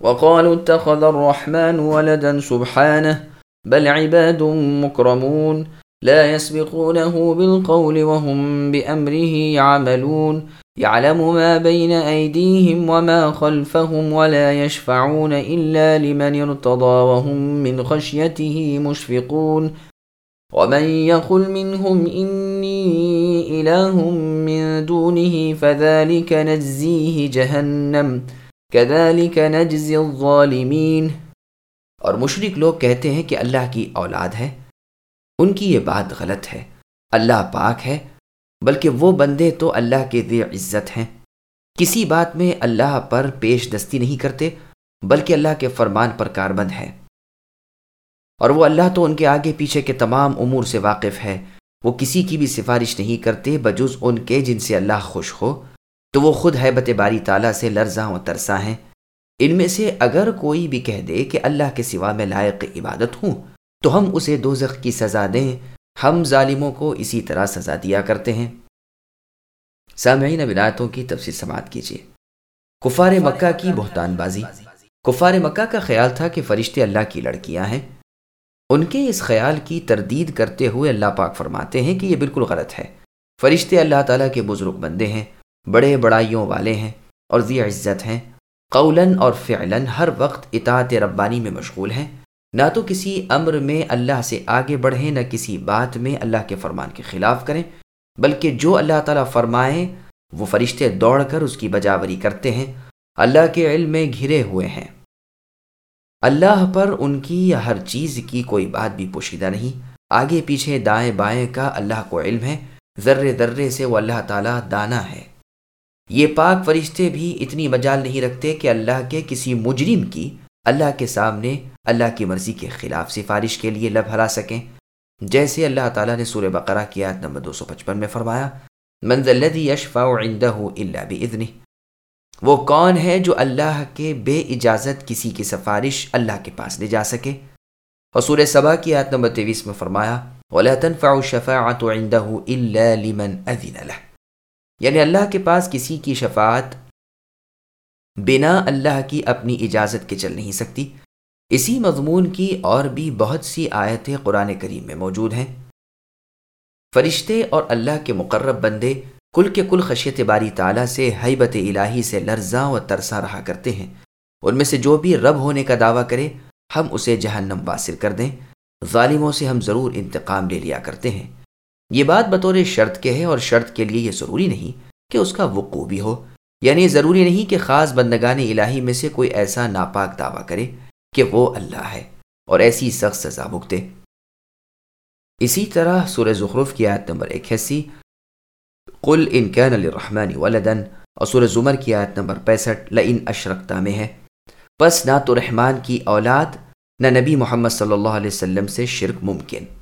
وقالوا اتخذ الرحمن ولدا سبحانه بل عباد مكرمون لا يسبقونه بالقول وهم بأمره يعملون. يعلم ما بين أيديهم وما خلفهم ولا يشفعون إلا لمن ارتضى وهم من خشيته مشفقون. ومن يقل منهم إني إله من دونه فذلك نجزيه جهنم. كذلك نجزي الظالمين۔ اور مشرق لوگ کہتے ہیں کہ اللہ کی اولاد ہے، ان کی یہ بات غلط ہے، اللہ پاک ہے، بلکہ وہ بندے تو اللہ کے ذی عزت ہیں۔ کسی بات میں اللہ پر پیش دستی نہیں کرتے، بلکہ اللہ کے فرمان پر کاربند ہے اور وہ اللہ تو ان کے آگے پیچھے کے تمام امور سے واقف ہے، وہ کسی کی بھی سفارش نہیں کرتے بجز ان کے جن سے اللہ خوش ہو۔ تو وہ خود ہے بت باری تعالیٰ سے لرزاں و ترساں ہیں۔ ان میں سے اگر کوئی بھی کہہ دے کہ اللہ کے سوا میں لائق عبادت ہوں، تو ہم اسے دوزخ کی سزا دیں۔ ہم ظالموں کو اسی طرح سزا دیا کرتے ہیں۔ سامعین ولایتوں کی تفصیل سماعت کیجیے۔ کفار مکہ کی بہتان بازی۔ کفار مکہ کا خیال تھا کہ فرشتے اللہ کی لڑکیاں ہیں۔ ان کے اس خیال کی تردید کرتے ہوئے اللہ پاک فرماتے ہیں کہ یہ بالکل غلط ہے۔ فرشتے اللہ تعالیٰ کے بزرگ بندے ہیں۔ بڑے بڑائیوں والے ہیں اور ذی عزت ہیں۔ قولاً اور فعلاً ہر وقت اطاعت ربانی میں مشغول ہیں۔ نہ تو کسی امر میں اللہ سے آگے بڑھیں، نہ کسی بات میں اللہ کے فرمان کے خلاف کریں، بلکہ جو اللہ تعالیٰ فرمائیں وہ فرشتے دوڑ کر اس کی بجاوری کرتے ہیں۔ اللہ کے علم میں گھرے ہوئے ہیں۔ اللہ پر ان کی یا ہر چیز کی کوئی بات بھی پوشیدہ نہیں۔ آگے پیچھے دائیں بائیں کا اللہ کو علم ہے۔ ذرے ذرے سے وہ اللہ تعالیٰ دانا ہے۔ یہ پاک فرشتے بھی اتنی مجال نہیں رکھتے کہ اللہ کے کسی مجرم کی اللہ کے سامنے اللہ کی مرضی کے خلاف سفارش کے لیے لب ہرا سکیں۔ جیسے اللہ تعالیٰ نے سورہ بقرہ کی آیت نمبر دو سو پچپن میں فرمایا منزل یشفا اللہ بھی وہ کون ہے جو اللہ کے بے اجازت کسی کی سفارش اللہ کے پاس لے جا سکے؟ اور سورہ صبا کی آیت نمبر تیویس میں فرمایا، وَلَا تَنْفَعُ الشَّفَاعَةُ عِنْدَهُ إِلَّا لِمَنْ أَذِنَ لَهُ یعنی اللہ کے پاس کسی کی شفاعت بنا اللہ کی اپنی اجازت کے چل نہیں سکتی۔ اسی مضمون کی اور بھی بہت سی آیتیں قرآن کریم میں موجود ہیں۔ فرشتے اور اللہ کے مقرب بندے کل کے کل خشیت باری تعالیٰ سے حیبت الہی سے لرزاں و ترسا رہا کرتے ہیں۔ ان میں سے جو بھی رب ہونے کا دعویٰ کرے، ہم اسے جہنم واصل کر دیں۔ ظالموں سے ہم ضرور انتقام لے لیا کرتے ہیں۔ یہ بات بطور شرط کے ہے اور شرط کے لیے یہ ضروری نہیں کہ اس کا وقوع بھی ہو۔ یعنی ضروری نہیں کہ خاص بندگان الہی میں سے کوئی ایسا ناپاک دعویٰ کرے کہ وہ اللہ ہے اور ایسی سخت سزا بھگتے۔ اسی طرح سورہ زخرف کی آیت نمبر اکیسی قل ان کین الرحمن ولدن اور سورہ زمر کی آیت نمبر پینسٹھ لئن اشرکتا میں ہے۔ بس نہ تو رحمان کی اولاد، نہ نبی محمد صلی اللہ علیہ وسلم سے شرک ممکن۔